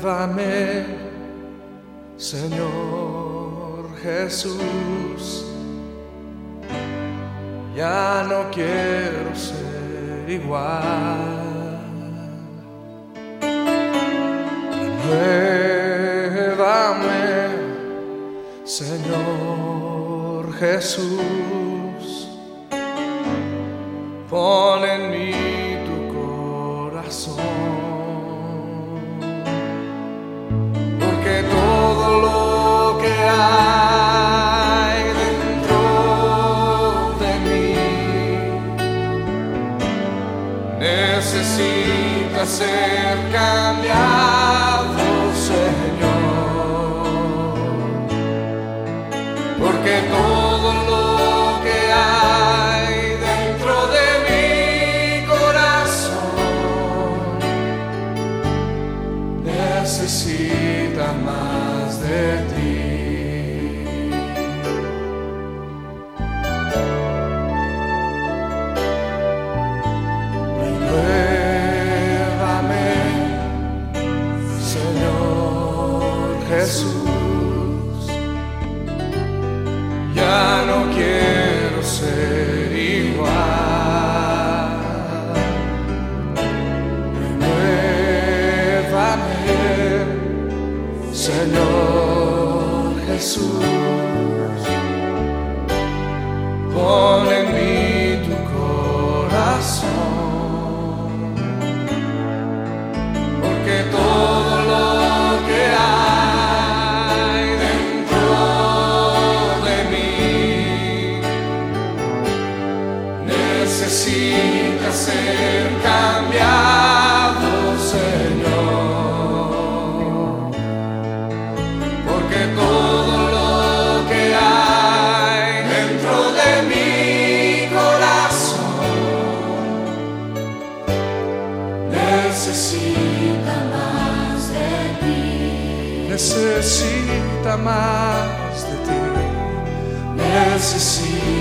Renuévame, Señor Jesús. Ya no quiero ser igual. Renuévame, Señor Jesús. Pon necesita ser cambiado, Señor. Porque todo lo que hay dentro de mi corazón necesita más de ti. Señor Jesús. Ya no quiero ser igual. Renuévame, Señor Jesús. Pon en mí tu corazón. Hay dentro de mi corazón necesita más de ti. Necesita